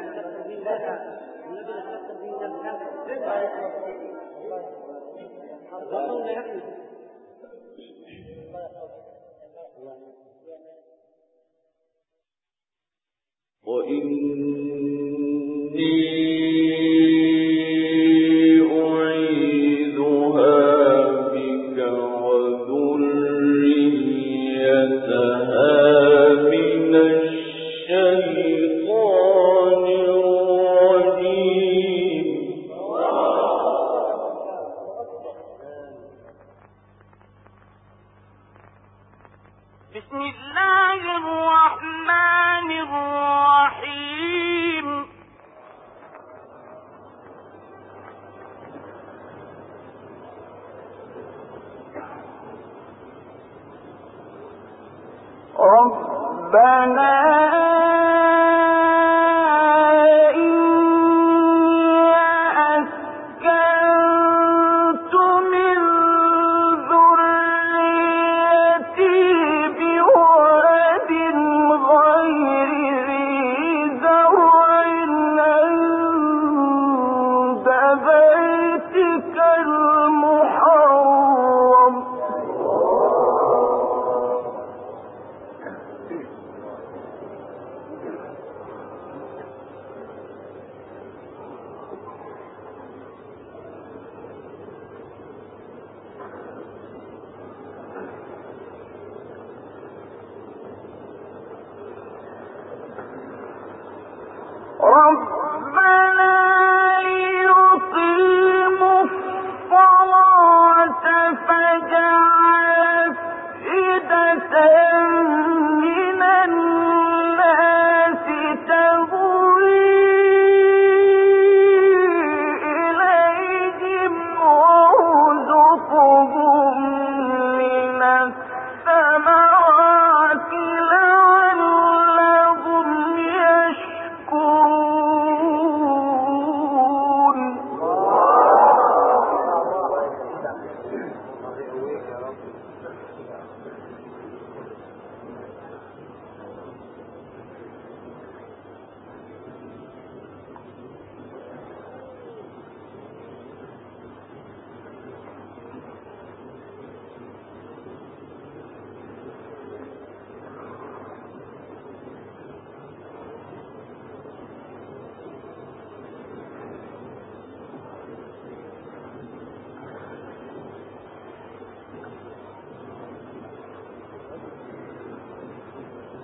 لها لها الذي تستبين لها وقول وإن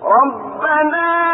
ربنا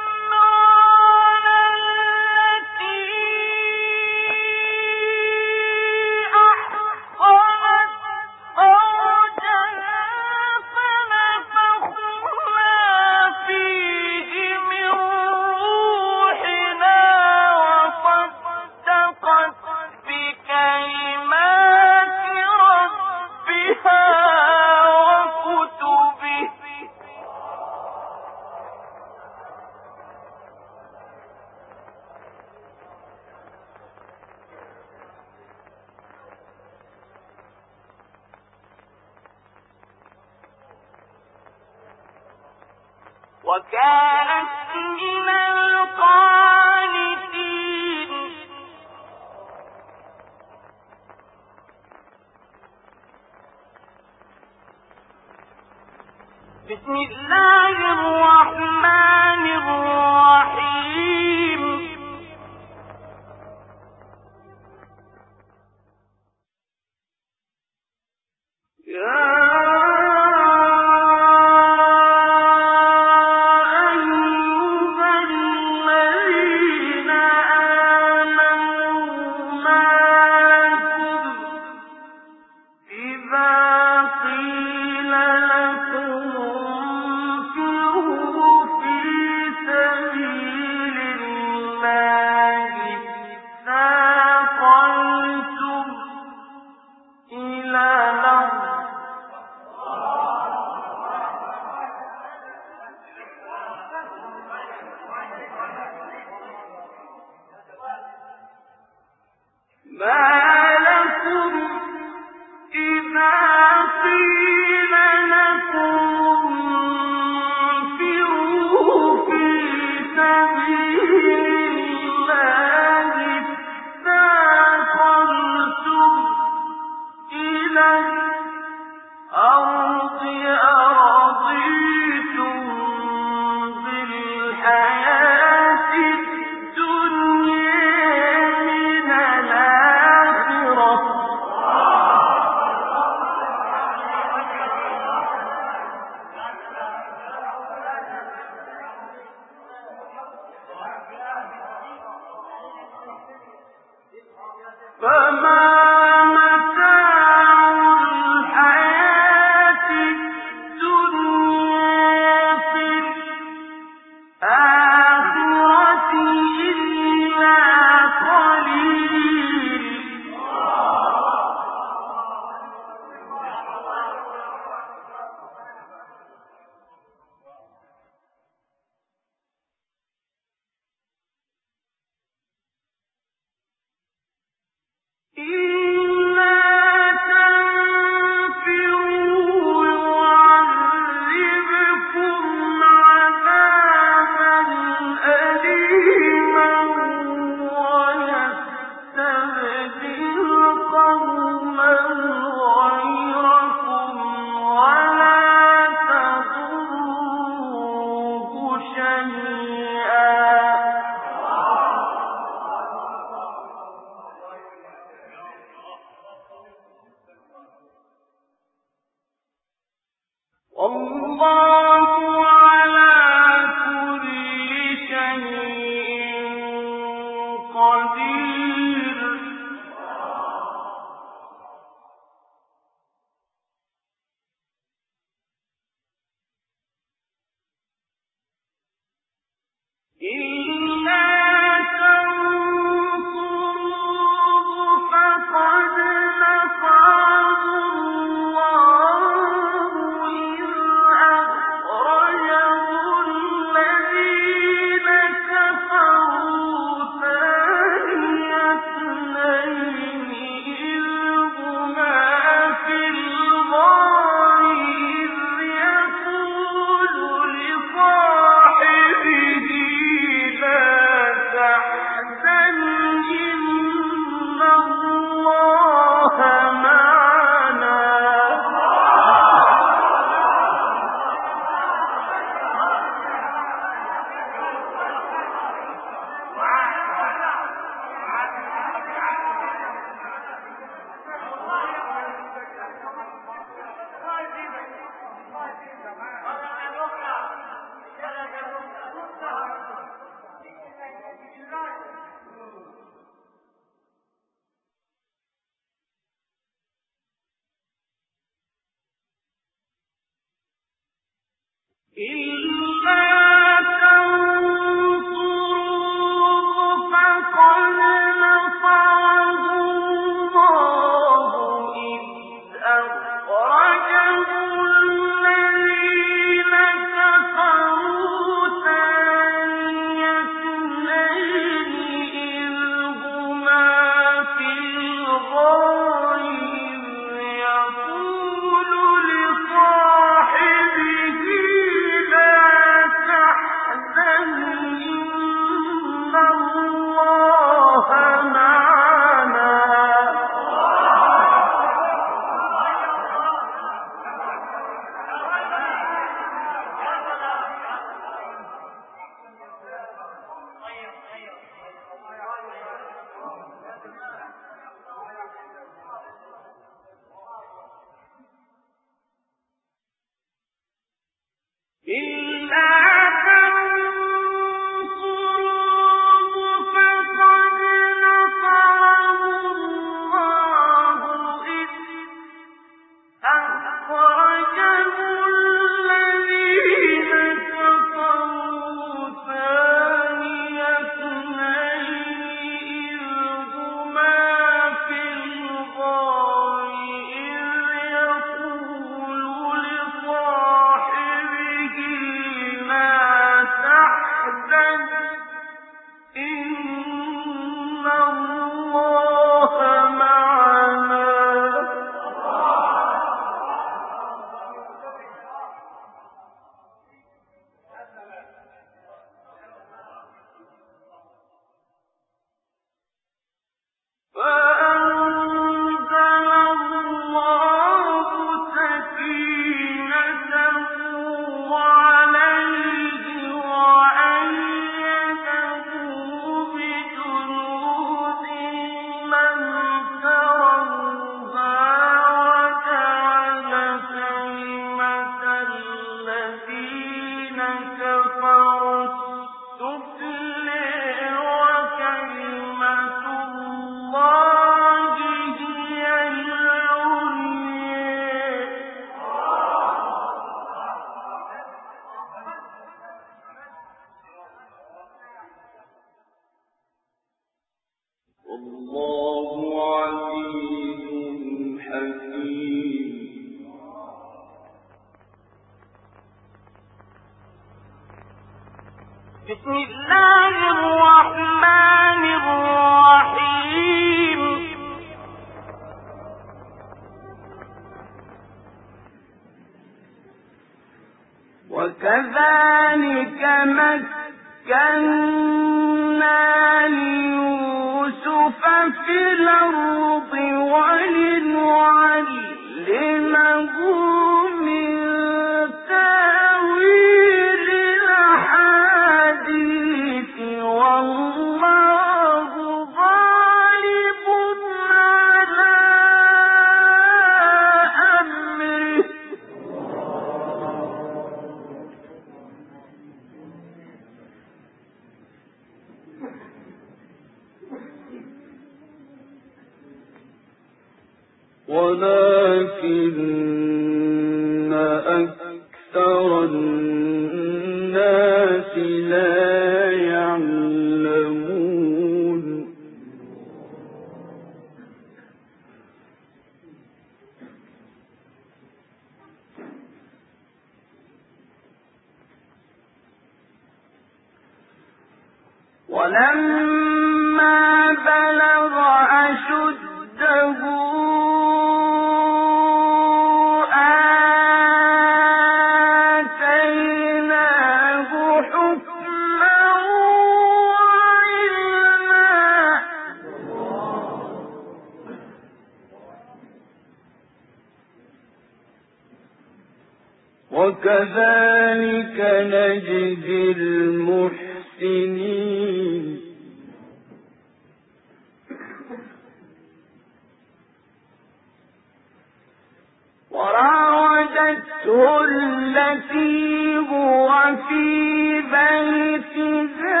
في بيتها عن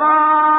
وقالت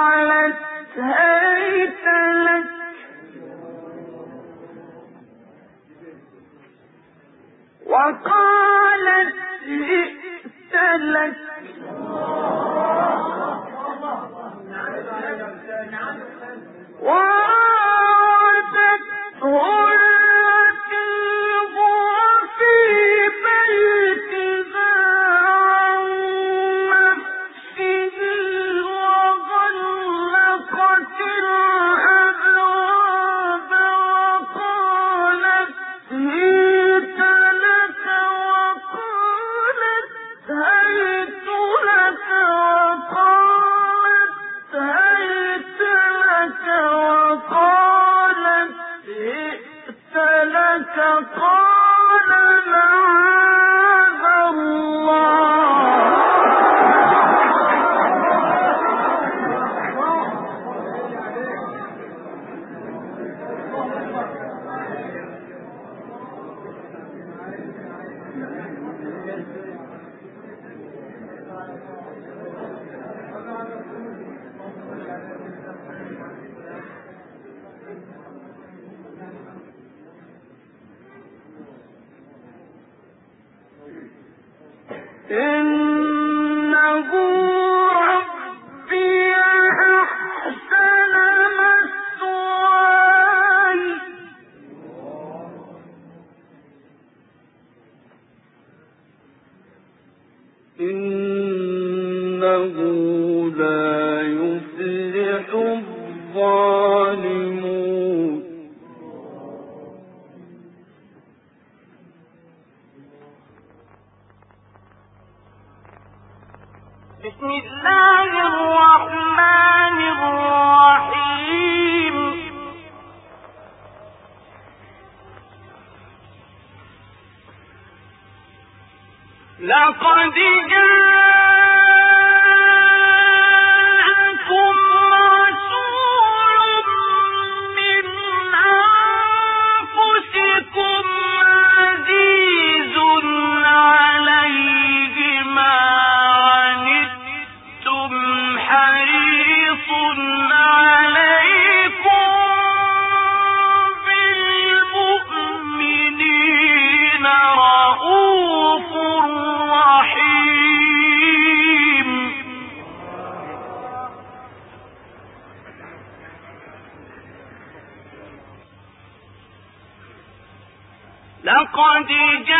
لقد جاء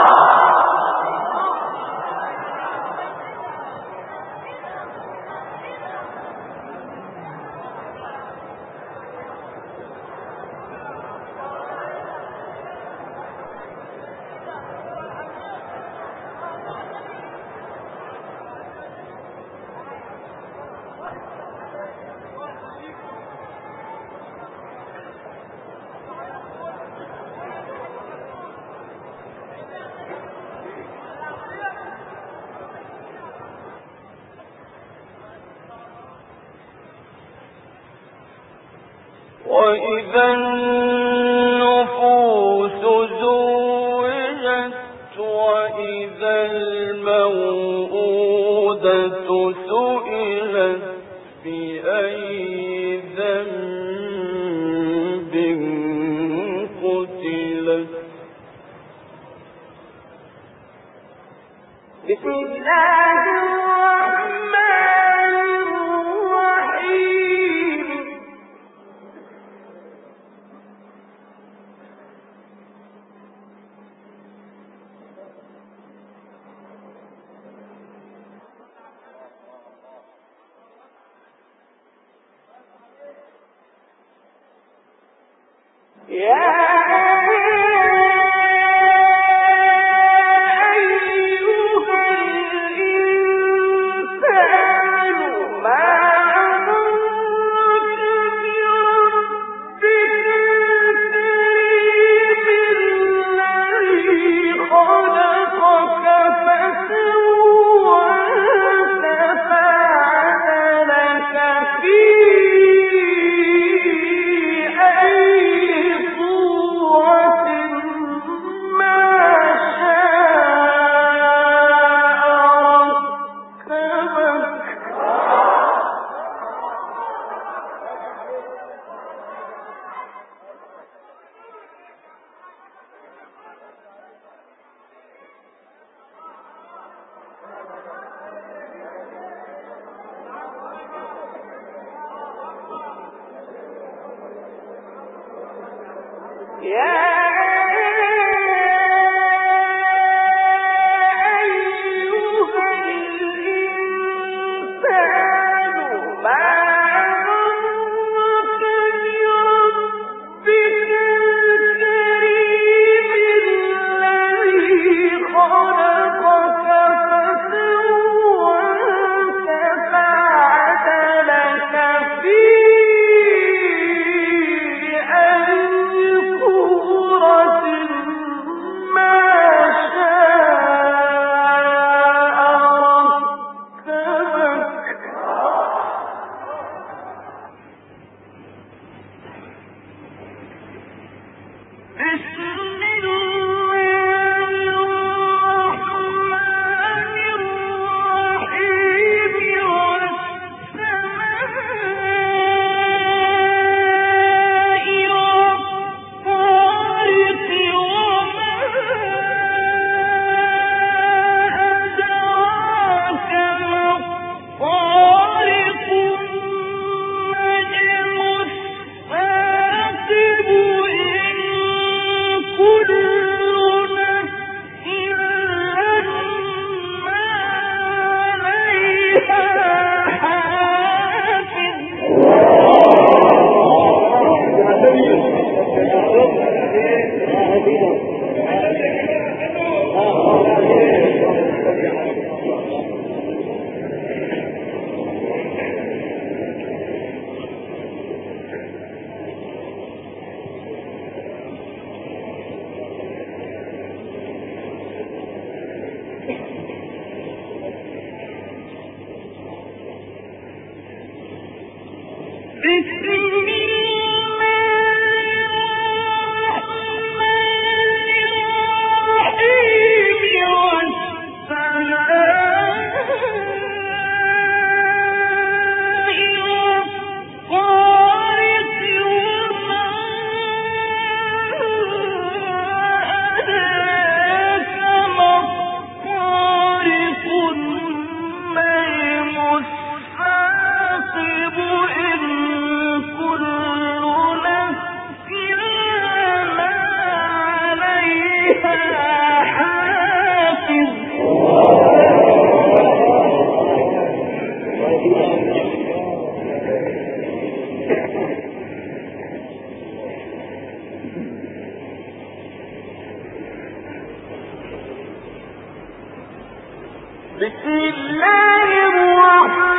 وما طحاها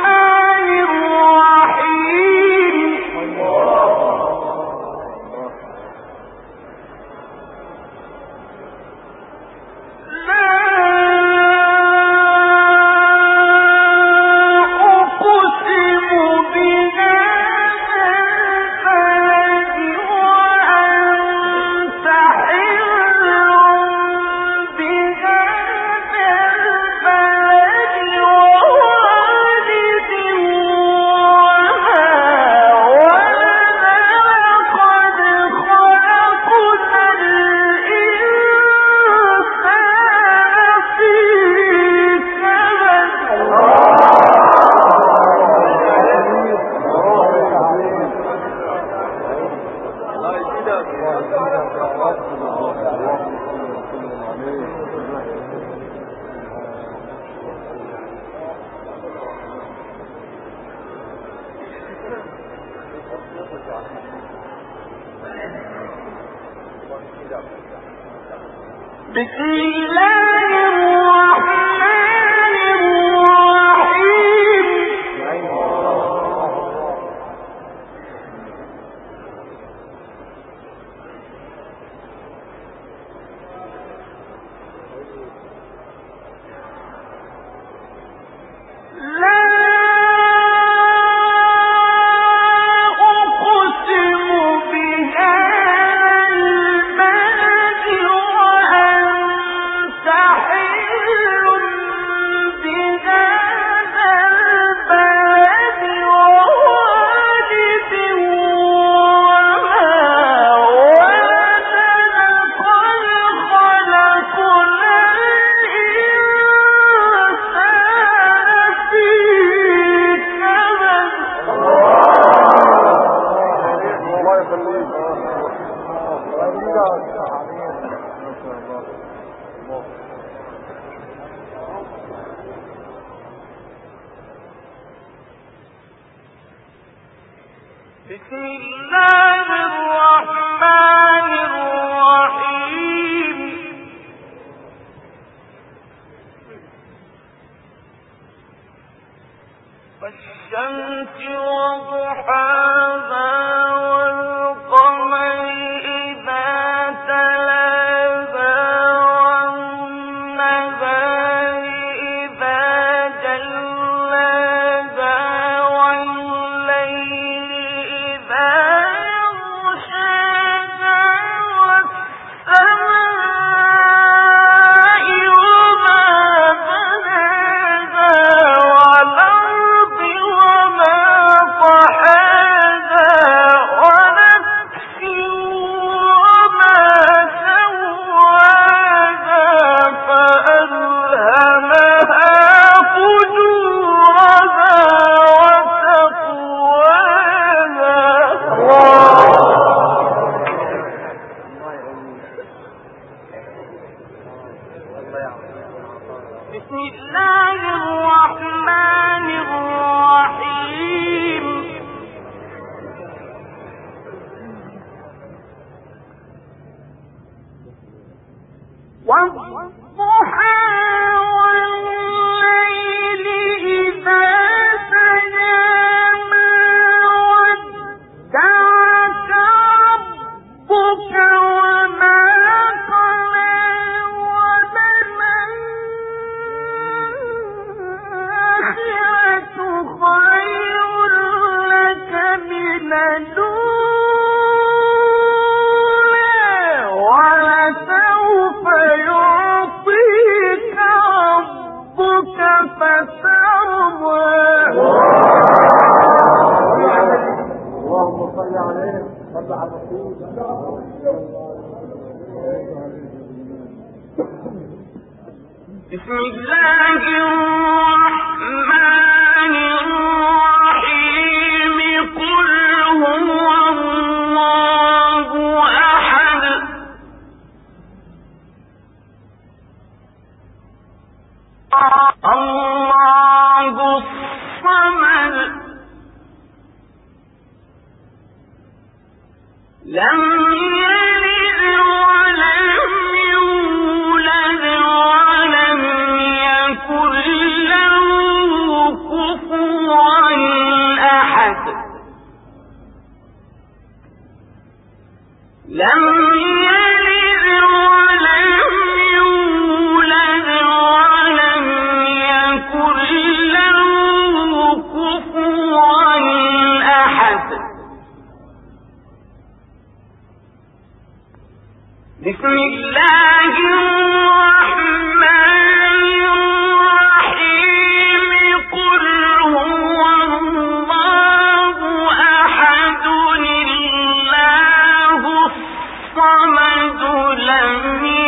من